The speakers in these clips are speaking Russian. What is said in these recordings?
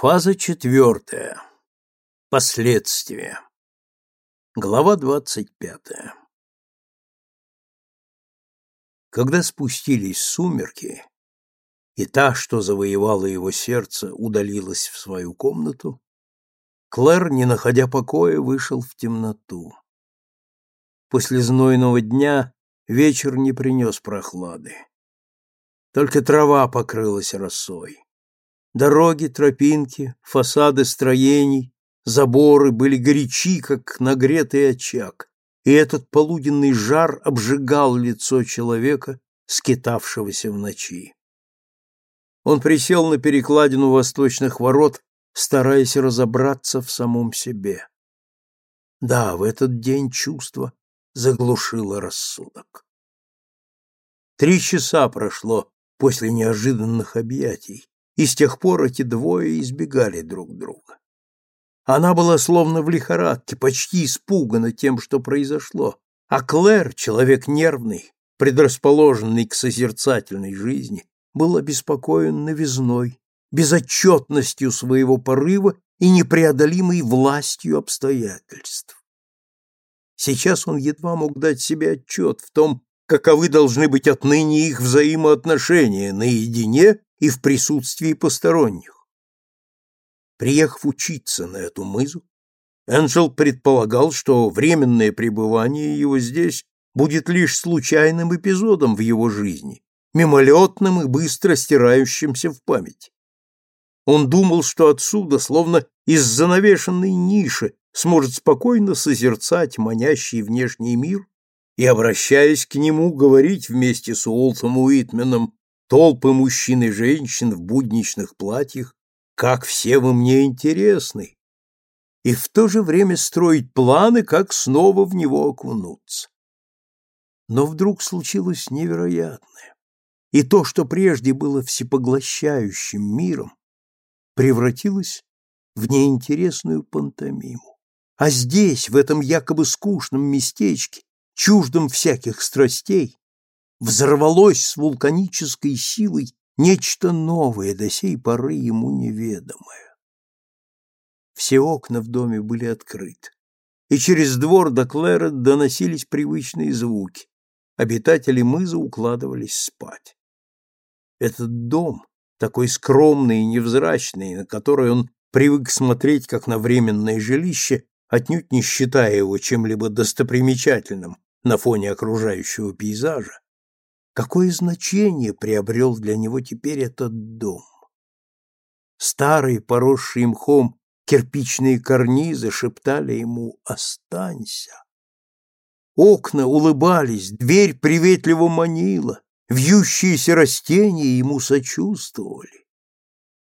Фаза четвертая. Последствия. Глава двадцать пятая. Когда спустились сумерки, и та, что завоевала его сердце, удалилась в свою комнату, Клэр, не находя покоя, вышел в темноту. После знойного дня вечер не принес прохлады. Только трава покрылась росой. Дороги, тропинки, фасады строений, заборы были горячи, как нагретый очаг, и этот полуденный жар обжигал лицо человека, скитавшегося в ночи. Он присел на перекладину восточных ворот, стараясь разобраться в самом себе. Да, в этот день чувство заглушило рассудок. Три часа прошло после неожиданных объятий, и с тех пор эти двое избегали друг друга. Она была словно в лихорадке, почти испугана тем, что произошло, а Клэр, человек нервный, предрасположенный к созерцательной жизни, был обеспокоен новизной, безотчетностью своего порыва и непреодолимой властью обстоятельств. Сейчас он едва мог дать себе отчет в том, каковы должны быть отныне их взаимоотношения наедине и в присутствии посторонних. Приехав учиться на эту мызу, Энджел предполагал, что временное пребывание его здесь будет лишь случайным эпизодом в его жизни, мимолетным и быстро стирающимся в память. Он думал, что отсюда, словно из занавешенной ниши, сможет спокойно созерцать манящий внешний мир и, обращаясь к нему, говорить вместе с Уолтом Уитменом толпы мужчин и женщин в будничных платьях, как все вы мне интересны, и в то же время строить планы, как снова в него окунуться. Но вдруг случилось невероятное, и то, что прежде было всепоглощающим миром, превратилось в неинтересную пантомиму. А здесь, в этом якобы скучном местечке, чуждом всяких страстей, взорвалось с вулканической силой нечто новое, до сей поры ему неведомое. Все окна в доме были открыты, и через двор до Клэра доносились привычные звуки. Обитатели мыза укладывались спать. Этот дом, такой скромный и невзрачный, на который он привык смотреть как на временное жилище, отнюдь не считая его чем-либо достопримечательным на фоне окружающего пейзажа, Какое значение приобрел для него теперь этот дом? Старые, поросшие мхом, кирпичные карнизы шептали ему «Останься!». Окна улыбались, дверь приветливо манила, вьющиеся растения ему сочувствовали.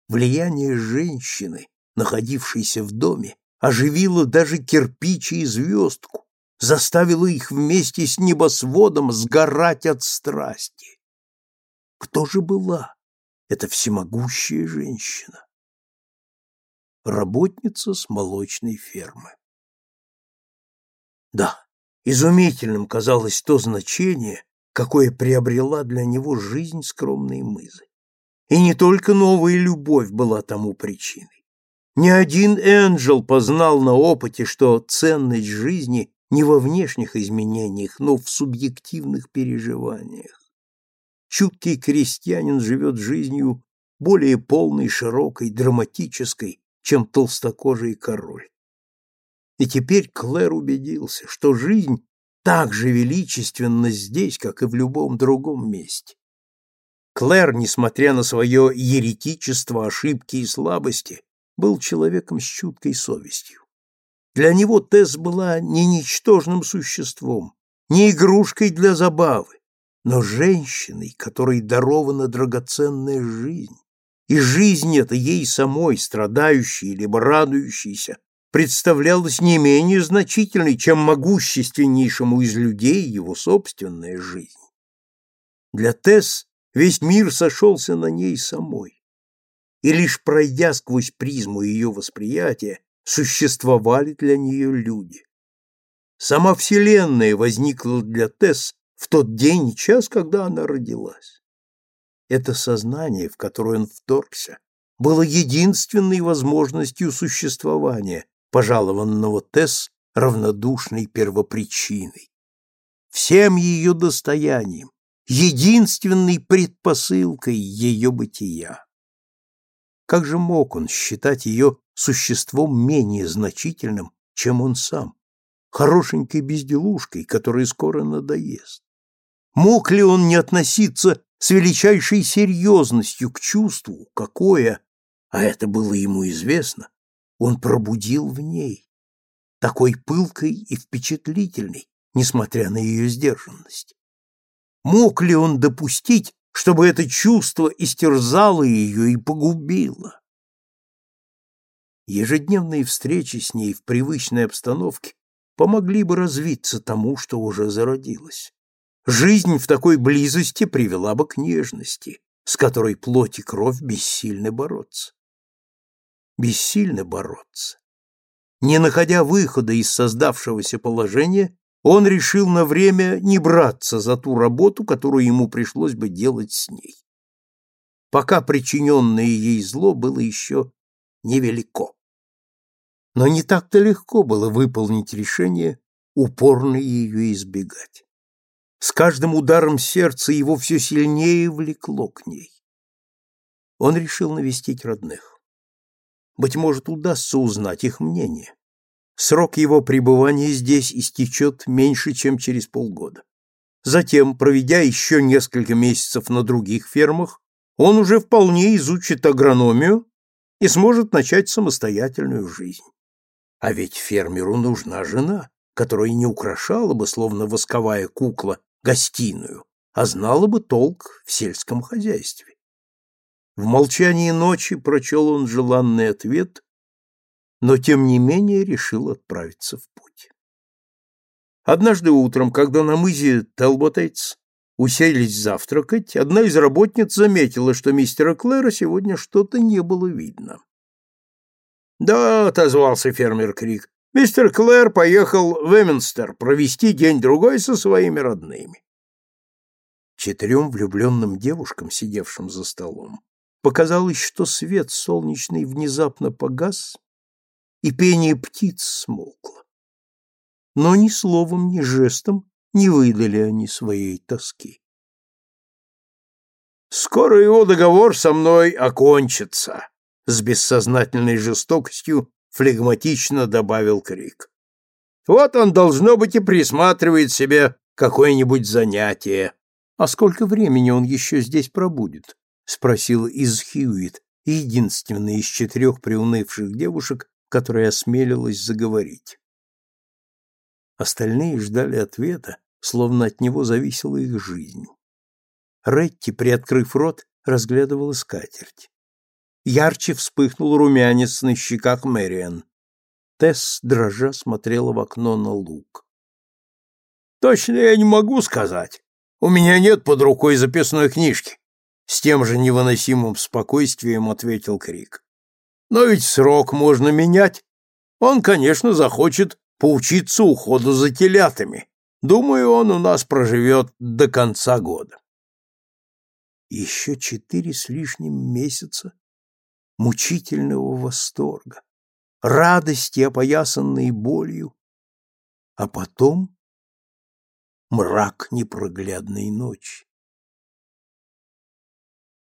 Влияние женщины, находившейся в доме, оживило даже кирпичи и звездку, заставила их вместе с небосводом сгорать от страсти. Кто же была эта всемогущая женщина? Работница с молочной фермы. Да, изумительным казалось то значение, какое приобрела для него жизнь скромной мызы. И не только новая любовь была тому причиной. Ни один Энджел познал на опыте, что ценность жизни не во внешних изменениях, но в субъективных переживаниях. Чуткий крестьянин живет жизнью более полной, широкой, драматической, чем толстокожий король. И теперь Клэр убедился, что жизнь так же величественна здесь, как и в любом другом месте. Клэр, несмотря на свое еретичество, ошибки и слабости, был человеком с чуткой совестью. Для него Тесс была не ничтожным существом, не игрушкой для забавы, но женщиной, которой дарована драгоценная жизнь. И жизнь эта ей самой, страдающей либо радующейся, представлялась не менее значительной, чем могущественнейшему из людей его собственная жизнь. Для Тесс весь мир сошелся на ней самой. И лишь пройдя сквозь призму ее восприятия, существовали для нее люди. Сама Вселенная возникла для Тесс в тот день и час, когда она родилась. Это сознание, в которое он вторгся, было единственной возможностью существования, пожалованного Тесс равнодушной первопричиной. Всем ее достоянием, единственной предпосылкой ее бытия. Как же мог он считать ее существом менее значительным, чем он сам, хорошенькой безделушкой, которая скоро надоест? Мог ли он не относиться с величайшей серьезностью к чувству, какое, а это было ему известно, он пробудил в ней, такой пылкой и впечатлительной, несмотря на ее сдержанность? Мог ли он допустить, чтобы это чувство истерзало ее и погубило? Ежедневные встречи с ней в привычной обстановке помогли бы развиться тому, что уже зародилось. Жизнь в такой близости привела бы к нежности, с которой плоть и кровь бессильны бороться. Бессильны бороться. Не находя выхода из создавшегося положения, он решил на время не браться за ту работу, которую ему пришлось бы делать с ней. Пока причиненное ей зло было еще невелико. Но не так-то легко было выполнить решение упорно ее избегать. С каждым ударом сердца его все сильнее влекло к ней. Он решил навестить родных. Быть может, удастся узнать их мнение. Срок его пребывания здесь истечет меньше, чем через полгода. Затем, проведя еще несколько месяцев на других фермах, он уже вполне изучит агрономию и сможет начать самостоятельную жизнь. А ведь фермеру нужна жена, которая не украшала бы, словно восковая кукла, гостиную, а знала бы толк в сельском хозяйстве. В молчании ночи прочел он желанный ответ, но тем не менее решил отправиться в путь. Однажды утром, когда на мызе Телботейтс уселись завтракать, одна из работниц заметила, что мистера Клэра сегодня что-то не было видно. «Да», — отозвался фермер Крик, Мистер Клэр поехал в Эминстер провести день-другой со своими родными. Четырем влюбленным девушкам, сидевшим за столом, показалось, что свет солнечный внезапно погас, и пение птиц смолкло. Но ни словом, ни жестом не выдали они своей тоски. «Скоро его договор со мной окончится», — с бессознательной жестокостью флегматично добавил Крик. Вот он, должно быть, и присматривает себе какое-нибудь занятие. А сколько времени он еще здесь пробудет? спросил из Хьюит, единственная из четырех приунывших девушек, которая осмелилась заговорить. Остальные ждали ответа, словно от него зависела их жизнь. Ретти, приоткрыв рот, разглядывала скатерть. Ярче вспыхнул румянец на щеках Мэриан. Тесс, дрожа, смотрела в окно на луг. «Точно я не могу сказать. У меня нет под рукой записной книжки», — с тем же невыносимым спокойствием ответил Крик. «Но ведь срок можно менять. Он, конечно, захочет поучиться уходу за телятами. Думаю, он у нас проживет до конца года». Еще четыре с лишним месяца мучительного восторга, радости, опоясанной болью, а потом мрак непроглядной ночи.